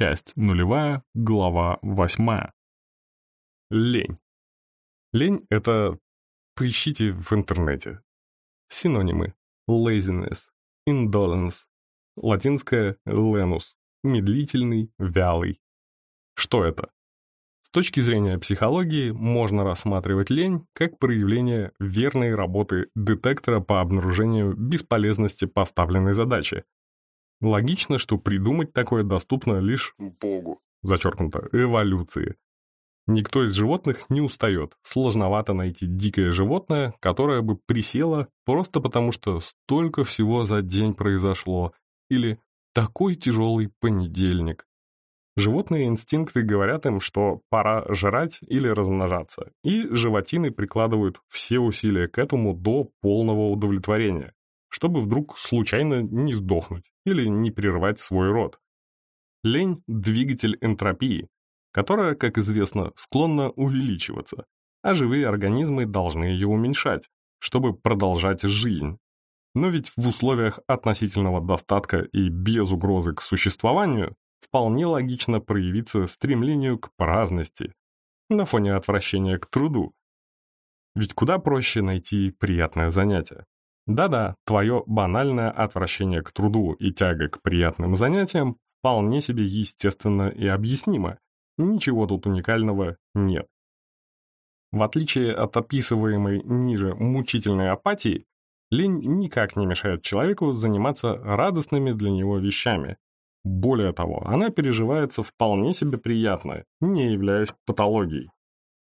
часть нулевая, глава восьмая. Лень. Лень — это... Поищите в интернете. Синонимы. Laziness, indolence, латинское lenus, медлительный, вялый. Что это? С точки зрения психологии можно рассматривать лень как проявление верной работы детектора по обнаружению бесполезности поставленной задачи. Логично, что придумать такое доступно лишь Богу, зачеркнуто, эволюции. Никто из животных не устает, сложновато найти дикое животное, которое бы присело просто потому, что столько всего за день произошло, или такой тяжелый понедельник. Животные инстинкты говорят им, что пора жрать или размножаться, и животины прикладывают все усилия к этому до полного удовлетворения, чтобы вдруг случайно не сдохнуть или не прервать свой род. Лень – двигатель энтропии, которая, как известно, склонна увеличиваться, а живые организмы должны ее уменьшать, чтобы продолжать жизнь. Но ведь в условиях относительного достатка и без угрозы к существованию вполне логично проявиться стремлению к праздности на фоне отвращения к труду. Ведь куда проще найти приятное занятие. Да-да, твое банальное отвращение к труду и тяга к приятным занятиям вполне себе естественно и объяснимо. Ничего тут уникального нет. В отличие от описываемой ниже мучительной апатии, лень никак не мешает человеку заниматься радостными для него вещами, более того, она переживается вполне себе приятно, не являясь патологией.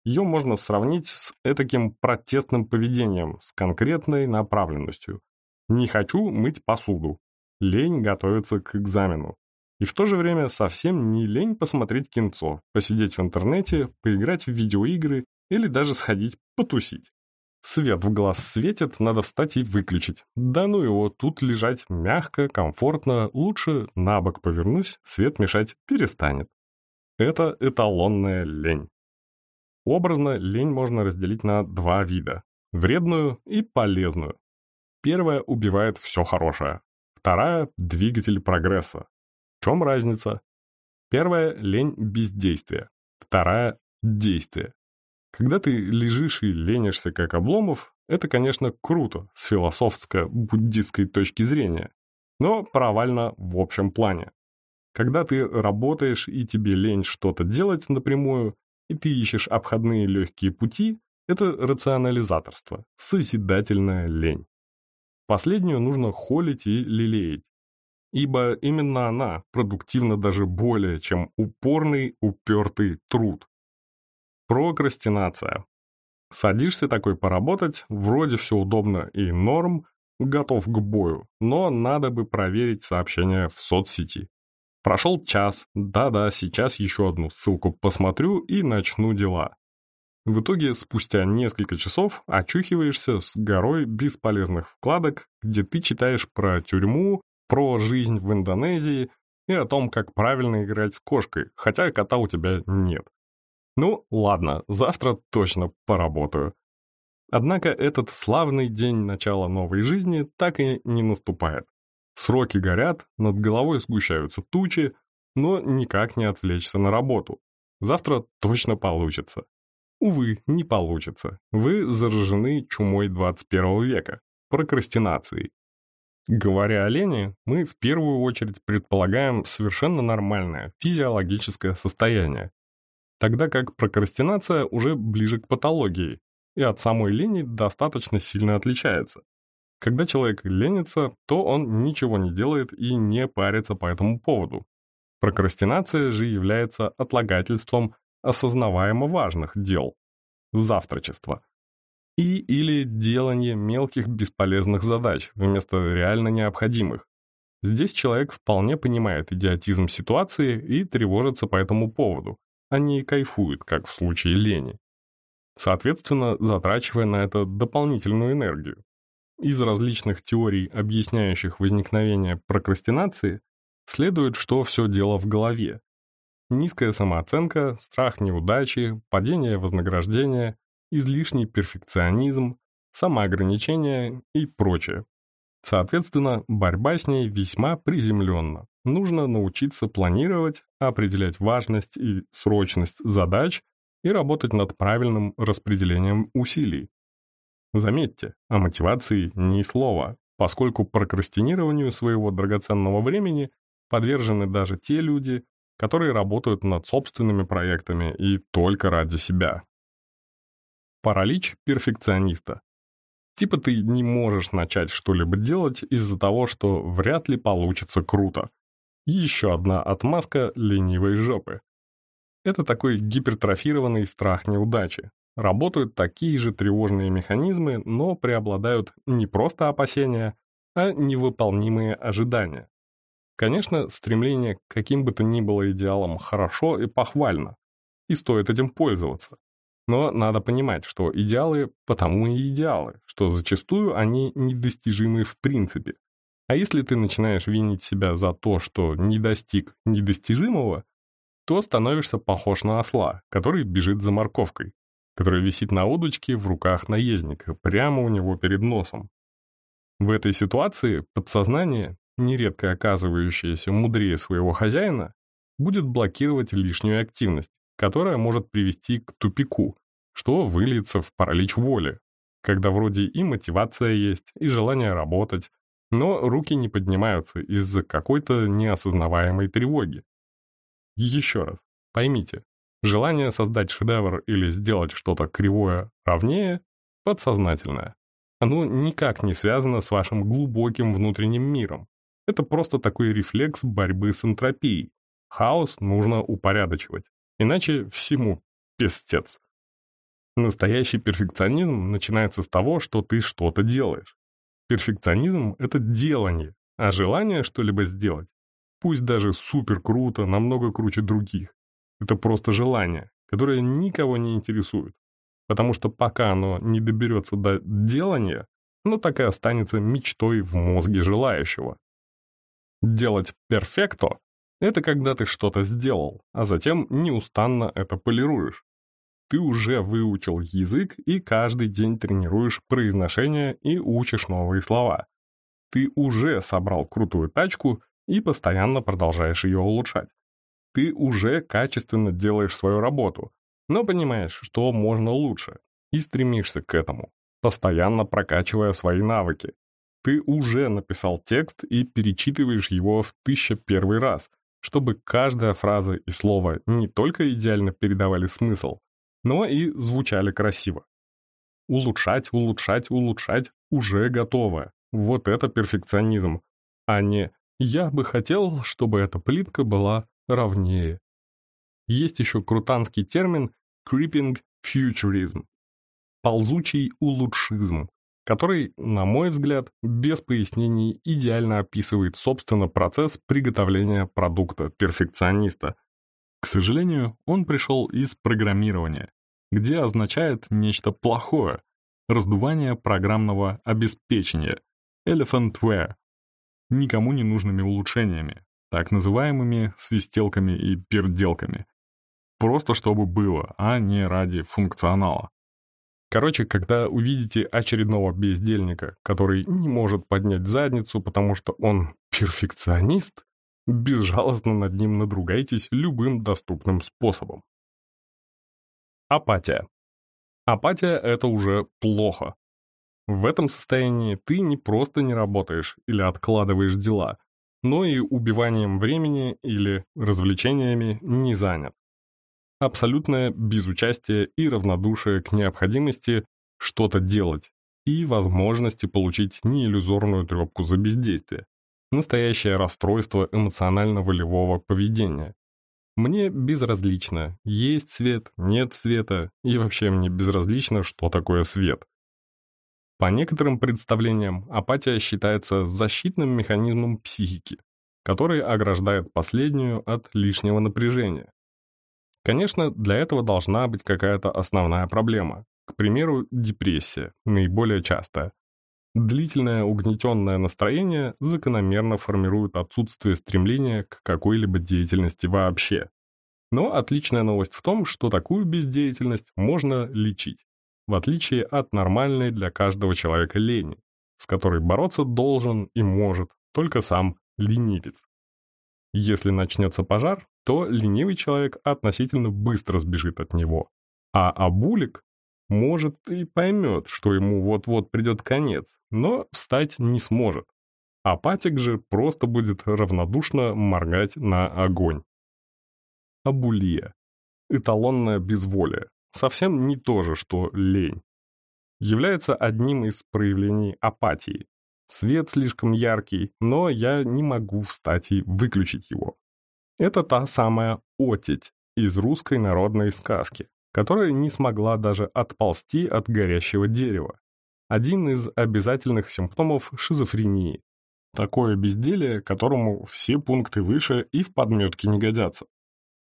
Ее можно сравнить с этаким протестным поведением, с конкретной направленностью. Не хочу мыть посуду. Лень готовиться к экзамену. И в то же время совсем не лень посмотреть кинцо, посидеть в интернете, поиграть в видеоигры или даже сходить потусить. Свет в глаз светит, надо встать и выключить. Да ну его, тут лежать мягко, комфортно, лучше на бок повернусь, свет мешать перестанет. Это эталонная лень. Образно лень можно разделить на два вида – вредную и полезную. Первая убивает все хорошее, вторая – двигатель прогресса. В чем разница? Первая – лень бездействия, вторая – действие. Когда ты лежишь и ленишься, как Обломов, это, конечно, круто с философско-буддистской точки зрения, но провально в общем плане. Когда ты работаешь и тебе лень что-то делать напрямую, и ты ищешь обходные легкие пути, это рационализаторство, созидательная лень. Последнюю нужно холить и лелеять, ибо именно она продуктивна даже более, чем упорный, упертый труд. Прокрастинация. Садишься такой поработать, вроде все удобно и норм, готов к бою, но надо бы проверить сообщения в соцсети. Прошел час, да-да, сейчас еще одну ссылку посмотрю и начну дела. В итоге, спустя несколько часов, очухиваешься с горой бесполезных вкладок, где ты читаешь про тюрьму, про жизнь в Индонезии и о том, как правильно играть с кошкой, хотя кота у тебя нет. Ну, ладно, завтра точно поработаю. Однако этот славный день начала новой жизни так и не наступает. Сроки горят, над головой сгущаются тучи, но никак не отвлечься на работу. Завтра точно получится. Увы, не получится. Вы заражены чумой 21 века, прокрастинацией. Говоря о лени, мы в первую очередь предполагаем совершенно нормальное физиологическое состояние, тогда как прокрастинация уже ближе к патологии и от самой лени достаточно сильно отличается. Когда человек ленится, то он ничего не делает и не парится по этому поводу. Прокрастинация же является отлагательством осознаваемо важных дел, завтрачества, и или делание мелких бесполезных задач вместо реально необходимых. Здесь человек вполне понимает идиотизм ситуации и тревожится по этому поводу, они кайфуют, как в случае лени. Соответственно, затрачивая на это дополнительную энергию. Из различных теорий, объясняющих возникновение прокрастинации, следует, что все дело в голове. Низкая самооценка, страх неудачи, падение вознаграждения, излишний перфекционизм, самоограничение и прочее. Соответственно, борьба с ней весьма приземленна, нужно научиться планировать, определять важность и срочность задач и работать над правильным распределением усилий. Заметьте, о мотивации ни слова, поскольку прокрастинированию своего драгоценного времени подвержены даже те люди, которые работают над собственными проектами и только ради себя. Паралич перфекциониста. Типа ты не можешь начать что-либо делать из-за того, что вряд ли получится круто. Еще одна отмазка ленивой жопы. Это такой гипертрофированный страх неудачи. Работают такие же тревожные механизмы, но преобладают не просто опасения, а невыполнимые ожидания. Конечно, стремление к каким бы то ни было идеалам хорошо и похвально, и стоит этим пользоваться. Но надо понимать, что идеалы потому и идеалы, что зачастую они недостижимы в принципе. А если ты начинаешь винить себя за то, что не достиг недостижимого, то становишься похож на осла, который бежит за морковкой, который висит на удочке в руках наездника, прямо у него перед носом. В этой ситуации подсознание, нередко оказывающееся мудрее своего хозяина, будет блокировать лишнюю активность, которая может привести к тупику, что выльется в паралич воли, когда вроде и мотивация есть, и желание работать, но руки не поднимаются из-за какой-то неосознаваемой тревоги. Еще раз, поймите, желание создать шедевр или сделать что-то кривое ровнее – подсознательное. Оно никак не связано с вашим глубоким внутренним миром. Это просто такой рефлекс борьбы с энтропией. Хаос нужно упорядочивать. Иначе всему пестец. Настоящий перфекционизм начинается с того, что ты что-то делаешь. Перфекционизм — это делание, а желание что-либо сделать, пусть даже супер круто, намного круче других, это просто желание, которое никого не интересует. Потому что пока оно не доберется до делания, оно так и останется мечтой в мозге желающего. Делать перфекто это когда ты что-то сделал, а затем неустанно это полируешь. Ты уже выучил язык и каждый день тренируешь произношение и учишь новые слова. Ты уже собрал крутую тачку и постоянно продолжаешь ее улучшать. Ты уже качественно делаешь свою работу, но понимаешь, что можно лучше, и стремишься к этому, постоянно прокачивая свои навыки. Ты уже написал текст и перечитываешь его в тысяча первый раз, чтобы каждая фраза и слово не только идеально передавали смысл, но и звучали красиво. Улучшать, улучшать, улучшать уже готово. Вот это перфекционизм, а не «я бы хотел, чтобы эта плитка была ровнее». Есть еще крутанский термин «creeping futurism» — ползучий улучшизм, который, на мой взгляд, без пояснений идеально описывает, собственно, процесс приготовления продукта перфекциониста. К сожалению, он пришел из программирования, где означает нечто плохое, раздувание программного обеспечения, elephantware, никому не нужными улучшениями, так называемыми свистелками и перделками. Просто чтобы было, а не ради функционала. Короче, когда увидите очередного бездельника, который не может поднять задницу, потому что он перфекционист, безжалостно над ним надругайтесь любым доступным способом. Апатия. Апатия — это уже плохо. В этом состоянии ты не просто не работаешь или откладываешь дела, но и убиванием времени или развлечениями не занят абсолютное безучастие и равнодушие к необходимости что-то делать и возможности получить неиллюзорную трепку за бездействие. Настоящее расстройство эмоционально-волевого поведения. Мне безразлично, есть свет, нет света, и вообще мне безразлично, что такое свет. По некоторым представлениям, апатия считается защитным механизмом психики, который ограждает последнюю от лишнего напряжения. Конечно, для этого должна быть какая-то основная проблема. К примеру, депрессия, наиболее частая. Длительное угнетенное настроение закономерно формирует отсутствие стремления к какой-либо деятельности вообще. Но отличная новость в том, что такую бездеятельность можно лечить, в отличие от нормальной для каждого человека лени, с которой бороться должен и может только сам ленивец. Если начнется пожар, то ленивый человек относительно быстро сбежит от него, а Абулик может и поймет, что ему вот-вот придет конец, но встать не сможет. Апатик же просто будет равнодушно моргать на огонь. Абулия. Эталонное безволие. Совсем не то же, что лень. Является одним из проявлений апатии. Свет слишком яркий, но я не могу встать и выключить его. Это та самая отить из русской народной сказки которая не смогла даже отползти от горящего дерева. Один из обязательных симптомов шизофрении. Такое безделие, которому все пункты выше и в подметке не годятся.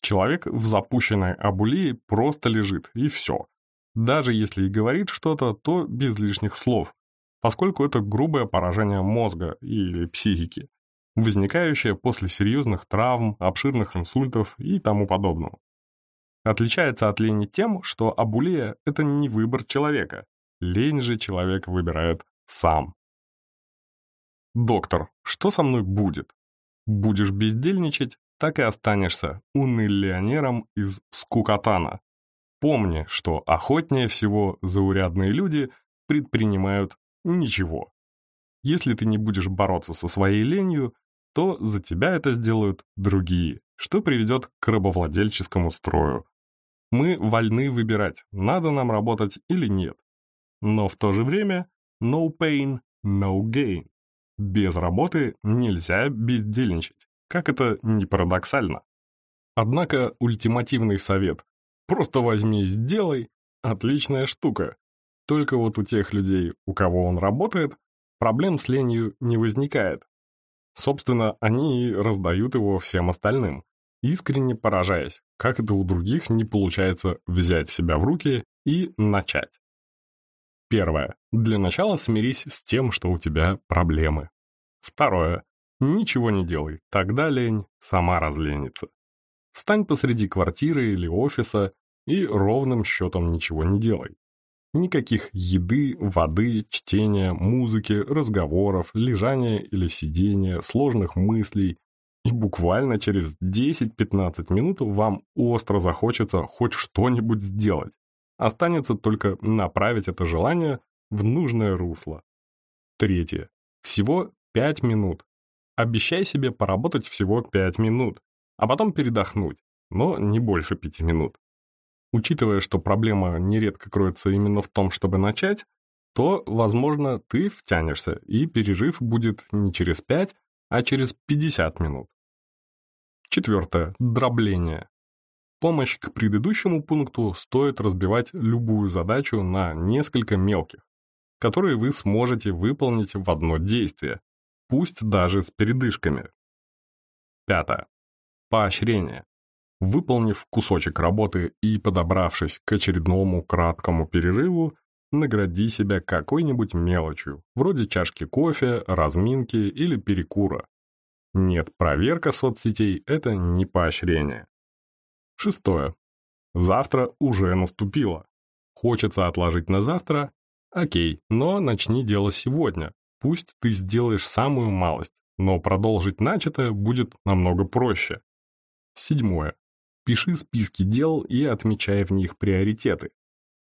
Человек в запущенной абулии просто лежит, и все. Даже если и говорит что-то, то без лишних слов, поскольку это грубое поражение мозга или психики, возникающее после серьезных травм, обширных инсультов и тому подобного. Отличается от лени тем, что абулия — это не выбор человека. Лень же человек выбирает сам. Доктор, что со мной будет? Будешь бездельничать, так и останешься унылионером из Скукотана. Помни, что охотнее всего заурядные люди предпринимают ничего. Если ты не будешь бороться со своей ленью, то за тебя это сделают другие, что приведет к рабовладельческому строю. Мы вольны выбирать, надо нам работать или нет. Но в то же время no pain, no gain. Без работы нельзя бездельничать, как это не парадоксально. Однако ультимативный совет «просто возьми и сделай» — отличная штука. Только вот у тех людей, у кого он работает, проблем с ленью не возникает. Собственно, они и раздают его всем остальным искренне поражаясь, как это у других не получается взять себя в руки и начать. Первое. Для начала смирись с тем, что у тебя проблемы. Второе. Ничего не делай, тогда лень сама разленится. Встань посреди квартиры или офиса и ровным счетом ничего не делай. Никаких еды, воды, чтения, музыки, разговоров, лежания или сидения, сложных мыслей, и буквально через 10-15 минут вам остро захочется хоть что-нибудь сделать. Останется только направить это желание в нужное русло. Третье. Всего 5 минут. Обещай себе поработать всего 5 минут, а потом передохнуть, но не больше 5 минут. Учитывая, что проблема нередко кроется именно в том, чтобы начать, то, возможно, ты втянешься, и перерыв будет не через 5, а через 50 минут. Четвертое. Дробление. Помощь к предыдущему пункту стоит разбивать любую задачу на несколько мелких, которые вы сможете выполнить в одно действие, пусть даже с передышками. Пятое. Поощрение. Выполнив кусочек работы и подобравшись к очередному краткому перерыву, награди себя какой-нибудь мелочью, вроде чашки кофе, разминки или перекура. Нет, проверка соцсетей – это не поощрение. Шестое. Завтра уже наступило. Хочется отложить на завтра? Окей, но начни дело сегодня. Пусть ты сделаешь самую малость, но продолжить начатое будет намного проще. Седьмое. Пиши списки дел и отмечай в них приоритеты.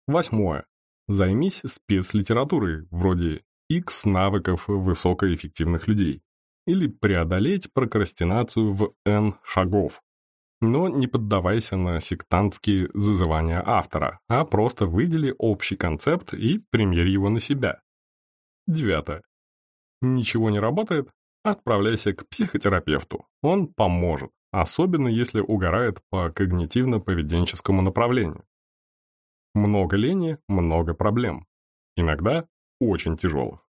Восьмое. Займись спецлитературой, вроде X навыков высокоэффективных людей или преодолеть прокрастинацию в N шагов. Но не поддавайся на сектантские зазывания автора, а просто выдели общий концепт и примерь его на себя. Девятое. Ничего не работает? Отправляйся к психотерапевту. Он поможет, особенно если угорает по когнитивно-поведенческому направлению. Много лени, много проблем. Иногда очень тяжелых.